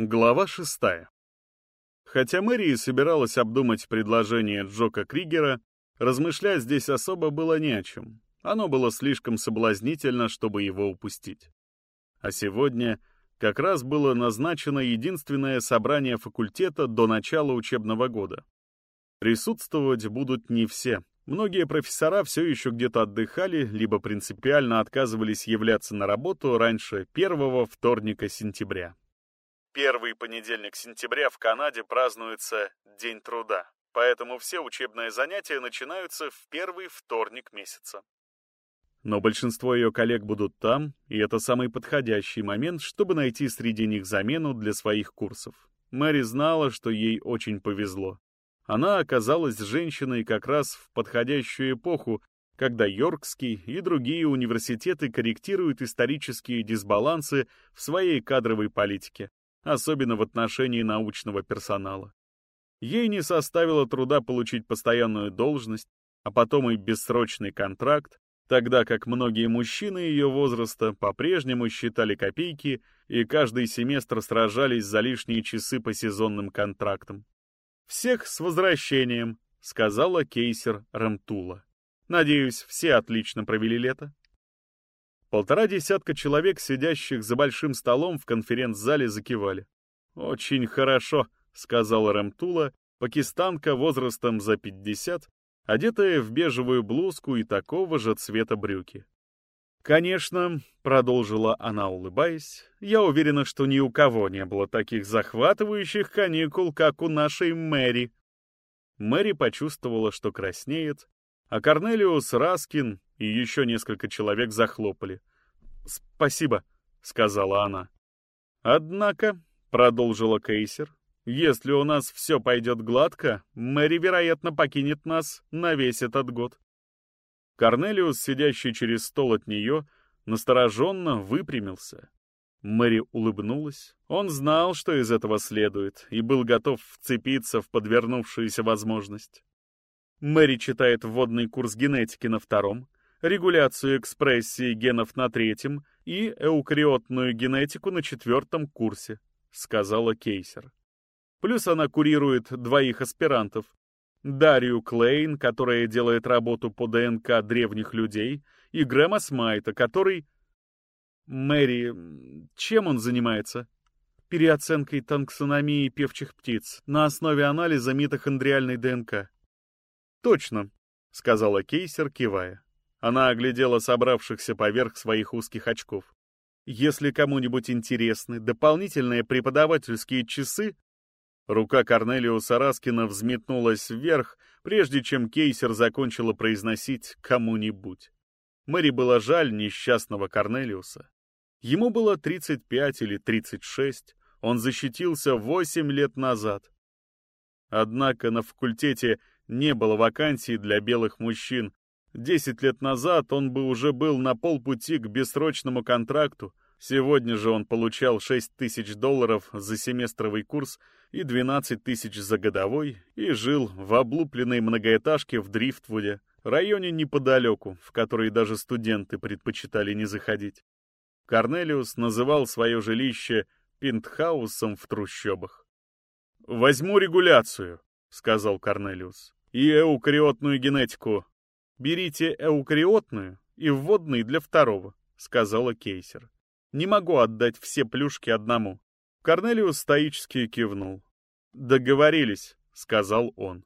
Глава шестая. Хотя Мэри и собиралась обдумать предложение Джока Кригера, размышлять здесь особо было не о чем. Оно было слишком соблазнительно, чтобы его упустить. А сегодня как раз было назначено единственное собрание факультета до начала учебного года. Присутствовать будут не все. Многие профессора все еще где-то отдыхали, либо принципиально отказывались являться на работу раньше первого вторника сентября. Первый понедельник сентября в Канаде празднуется День труда, поэтому все учебные занятия начинаются в первый вторник месяца. Но большинство ее коллег будут там, и это самый подходящий момент, чтобы найти среди них замену для своих курсов. Мэри знала, что ей очень повезло. Она оказалась женщиной как раз в подходящую эпоху, когда Йоркский и другие университеты корректируют исторические дисбалансы в своей кадровой политике особенно в отношении научного персонала. Ей не составило труда получить постоянную должность, а потом и бессрочный контракт, тогда как многие мужчины ее возраста по-прежнему считали копейки и каждый семестр сражались за лишние часы по сезонным контрактам. «Всех с возвращением», — сказала кейсер Рамтула. «Надеюсь, все отлично провели лето?» Полтора десятка человек, сидящих за большим столом в конференц-зале, закивали. «Очень хорошо», — сказала Рамтула, пакистанка возрастом за пятьдесят, одетая в бежевую блузку и такого же цвета брюки. «Конечно», — продолжила она, улыбаясь, — «я уверена, что ни у кого не было таких захватывающих каникул, как у нашей Мэри». Мэри почувствовала, что краснеет, а Корнелиус Раскин и еще несколько человек захлопали. «Спасибо», — сказала она. «Однако», — продолжила Кейсер, — «если у нас все пойдет гладко, Мэри, вероятно, покинет нас на весь этот год». Корнелиус, сидящий через стол от нее, настороженно выпрямился. Мэри улыбнулась. Он знал, что из этого следует, и был готов вцепиться в подвернувшуюся возможность. Мэри читает вводный курс генетики на втором, регуляцию экспрессии генов на третьем и эукариотную генетику на четвертом курсе, сказала Кейсер. Плюс она курирует двоих аспирантов. Дарью Клейн, которая делает работу по ДНК древних людей, и Грэма Смайта, который... Мэри... Чем он занимается? Переоценкой танксономии певчих птиц на основе анализа митохондриальной ДНК. «Точно», — сказала Кейсер, кивая. Она оглядела собравшихся поверх своих узких очков. «Если кому-нибудь интересны дополнительные преподавательские часы...» Рука Корнелиуса Раскина взметнулась вверх, прежде чем Кейсер закончила произносить «кому-нибудь». Мэри было жаль несчастного Корнелиуса. Ему было 35 или 36, он защитился 8 лет назад. Однако на факультете не было вакансий для белых мужчин. Десять лет назад он бы уже был на полпути к бессрочному контракту. Сегодня же он получал 6 тысяч долларов за семестровый курс и 12 тысяч за годовой и жил в облупленной многоэтажке в Дрифтвуде, районе неподалеку, в который даже студенты предпочитали не заходить. Корнелиус называл свое жилище пентхаусом в трущобах. «Возьму регуляцию», — сказал Корнелиус и эукариотную генетику. Берите эукариотную и вводный для второго, сказала Кейсер. Не могу отдать все плюшки одному. Корнелиус стоически кивнул. Договорились, сказал он.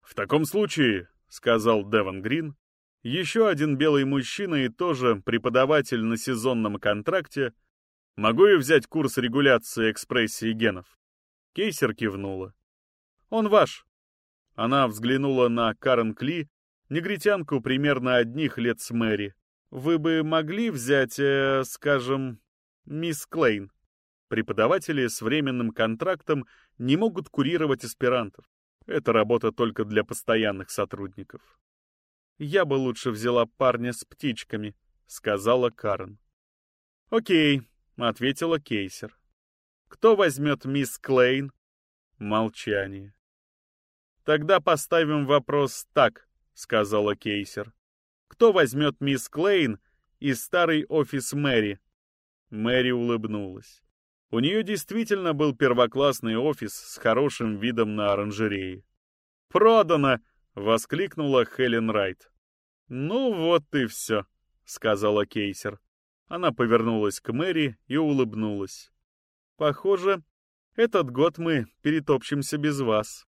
В таком случае, сказал Деван Грин, еще один белый мужчина и тоже преподаватель на сезонном контракте, могу я взять курс регуляции экспрессии генов? Кейсер кивнула. Он ваш, она взглянула на Карен Кли, негритянку примерно одних лет с Мэри. «Вы бы могли взять, э, скажем, мисс Клейн?» Преподаватели с временным контрактом не могут курировать аспирантов. Это работа только для постоянных сотрудников. «Я бы лучше взяла парня с птичками», — сказала Карен. «Окей», — ответила Кейсер. «Кто возьмет мисс Клейн?» Молчание. «Тогда поставим вопрос так», — сказала Кейсер. «Кто возьмет мисс Клейн и старый офис Мэри?» Мэри улыбнулась. У нее действительно был первоклассный офис с хорошим видом на оранжереи. «Продано!» — воскликнула Хелен Райт. «Ну вот и все», — сказала Кейсер. Она повернулась к Мэри и улыбнулась. «Похоже, этот год мы перетопчемся без вас».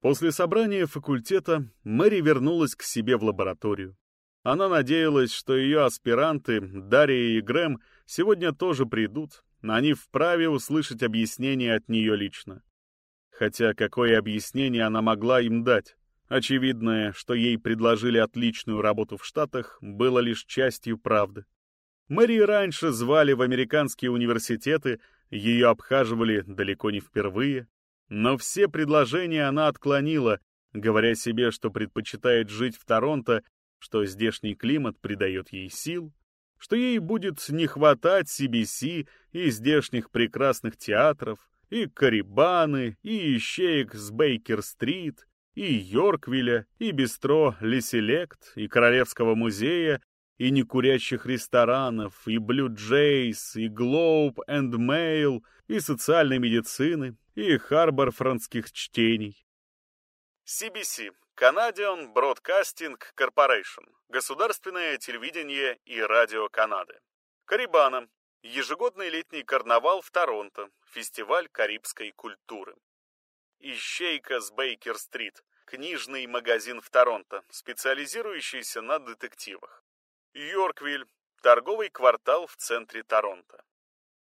После собрания факультета Мэри вернулась к себе в лабораторию. Она надеялась, что ее аспиранты, Дарья и Грэм, сегодня тоже придут, они вправе услышать объяснение от нее лично. Хотя какое объяснение она могла им дать? Очевидное, что ей предложили отличную работу в Штатах, было лишь частью правды. Мэри раньше звали в американские университеты, ее обхаживали далеко не впервые, но все предложения она отклонила, говоря себе, что предпочитает жить в Торонто, что здешний климат придает ей сил, что ей будет не хватать CBC и здешних прекрасных театров, и Карибаны, и ищеек с Бейкер-стрит, и Йорквилля, и бистро Ле Селект, и Королевского музея, и некурящих ресторанов, и Блю Джейс, и Глоуб энд Мейл, и социальной медицины, и Харборфронтских чтений. CBC Canadian Broadcasting Corporation, государственное телевидение и радио Канады. Карибана, ежегодный летний карнавал в Торонто, фестиваль карибской культуры. Ищейка с Бейкер-стрит, книжный магазин в Торонто, специализирующийся на детективах. Йорквиль, торговый квартал в центре Торонто.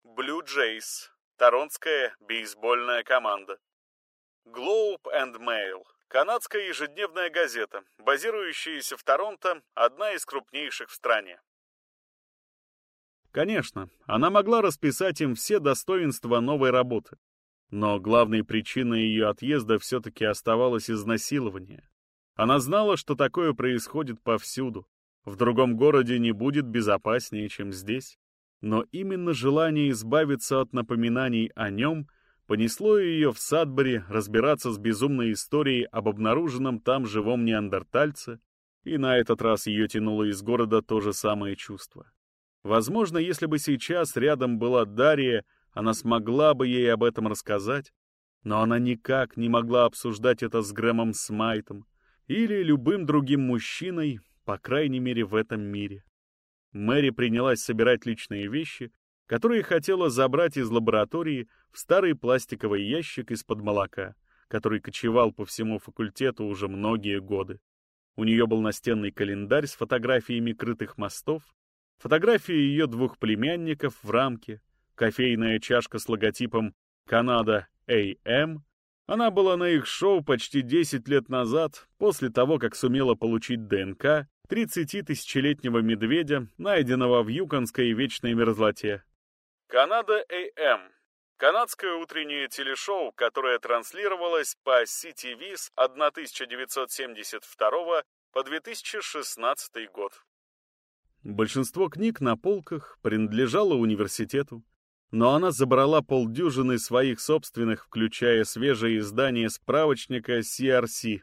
Блю Джейс, торонтская бейсбольная команда. Globe and Mail, канадская ежедневная газета, базирующаяся в Торонто, одна из крупнейших в стране. Конечно, она могла расписать им все достоинства новой работы. Но главной причиной ее отъезда все-таки оставалось изнасилование. Она знала, что такое происходит повсюду. В другом городе не будет безопаснее, чем здесь. Но именно желание избавиться от напоминаний о нем понесло ее в Садбери разбираться с безумной историей об обнаруженном там живом неандертальце, и на этот раз ее тянуло из города то же самое чувство. Возможно, если бы сейчас рядом была Дарья, она смогла бы ей об этом рассказать, но она никак не могла обсуждать это с Грэмом Смайтом или любым другим мужчиной, по крайней мере, в этом мире. Мэри принялась собирать личные вещи, которые хотела забрать из лаборатории в старый пластиковый ящик из-под молока, который кочевал по всему факультету уже многие годы. У нее был настенный календарь с фотографиями крытых мостов, фотографии ее двух племянников в рамке, кофейная чашка с логотипом «Канада AM». Она была на их шоу почти 10 лет назад, после того, как сумела получить ДНК 30-тысячелетнего медведя, найденного в юконской вечной мерзлоте. «Канада AM» — канадское утреннее телешоу, которое транслировалось по CTV с 1972 по 2016 год. Большинство книг на полках принадлежало университету, но она забрала полдюжины своих собственных, включая свежее издание справочника CRC.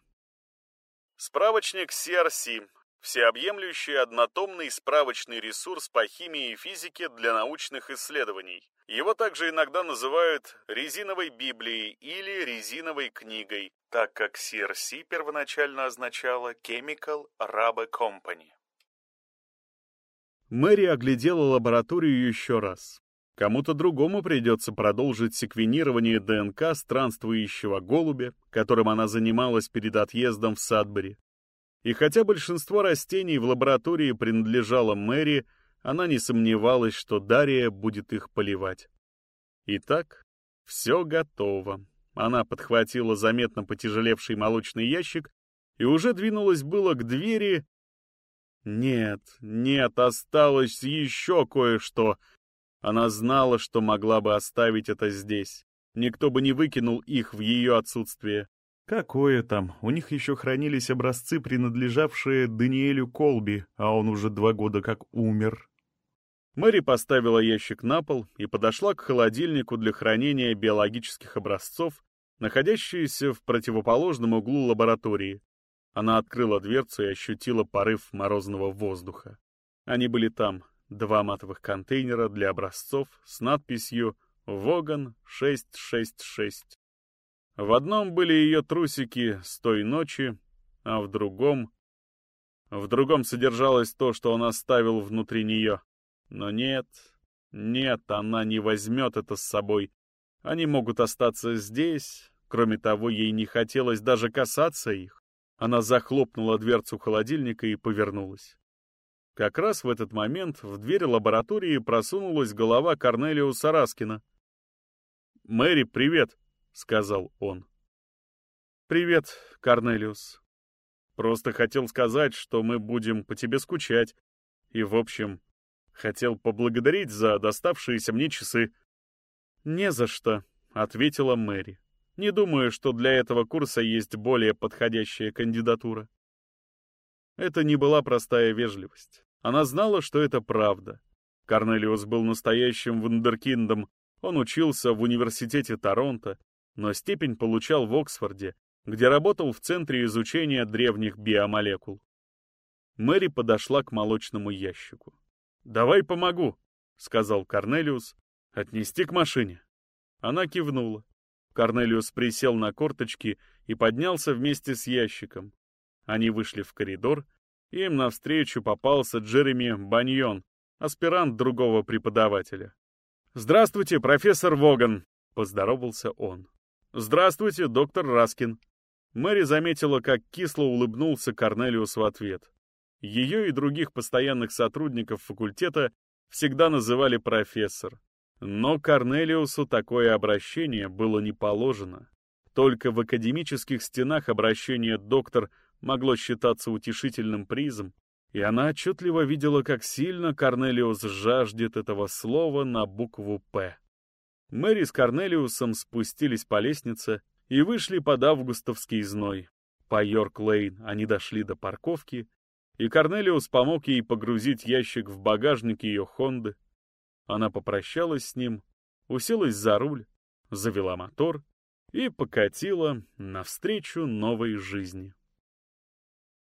Справочник CRC – всеобъемлющий однотомный справочный ресурс по химии и физике для научных исследований. Его также иногда называют резиновой Библией или резиновой книгой, так как CRC первоначально означало Chemical Rubber Company. Мэри оглядела лабораторию еще раз. Кому-то другому придется продолжить секвенирование ДНК странствующего голубя, которым она занималась перед отъездом в Садбери. И хотя большинство растений в лаборатории принадлежало Мэри, она не сомневалась, что Дарья будет их поливать. Итак, все готово. Она подхватила заметно потяжелевший молочный ящик и уже двинулась было к двери, нет, нет, осталось еще кое-что. Она знала, что могла бы оставить это здесь. Никто бы не выкинул их в ее отсутствие. Какое там, у них еще хранились образцы, принадлежавшие Даниэлю Колби, а он уже два года как умер. Мэри поставила ящик на пол и подошла к холодильнику для хранения биологических образцов, находящиеся в противоположном углу лаборатории. Она открыла дверцу и ощутила порыв морозного воздуха. Они были там, два матовых контейнера для образцов с надписью «Воган 666». В одном были ее трусики с той ночи, а в другом... В другом содержалось то, что он оставил внутри нее. Но нет, нет, она не возьмет это с собой. Они могут остаться здесь. Кроме того, ей не хотелось даже касаться их. Она захлопнула дверцу холодильника и повернулась. Как раз в этот момент в дверь лаборатории просунулась голова Корнелиуса Раскина. «Мэри, привет!» — сказал он. «Привет, Корнелиус. Просто хотел сказать, что мы будем по тебе скучать. И, в общем, хотел поблагодарить за доставшиеся мне часы». «Не за что», — ответила Мэри. «Не думаю, что для этого курса есть более подходящая кандидатура». Это не была простая вежливость. Она знала, что это правда. Корнелиус был настоящим вундеркиндом. Он учился в университете Торонто, но степень получал в Оксфорде, где работал в Центре изучения древних биомолекул. Мэри подошла к молочному ящику. «Давай помогу», — сказал Корнелиус. «Отнести к машине». Она кивнула. Корнелиус присел на корточки и поднялся вместе с ящиком. Они вышли в коридор, им навстречу попался Джереми Баньон, аспирант другого преподавателя. «Здравствуйте, профессор Воган!» — поздоровался он. «Здравствуйте, доктор Раскин!» Мэри заметила, как кисло улыбнулся Корнелиус в ответ. Ее и других постоянных сотрудников факультета всегда называли профессор. Но Корнелиусу такое обращение было не положено. Только в академических стенах обращение «доктор» могло считаться утешительным призом, и она отчетливо видела, как сильно Корнелиус жаждет этого слова на букву «П». Мэри с Корнелиусом спустились по лестнице и вышли под августовский зной. По Йорк-Лейн они дошли до парковки, и Корнелиус помог ей погрузить ящик в багажник ее Хонды. Она попрощалась с ним, уселась за руль, завела мотор и покатила навстречу новой жизни.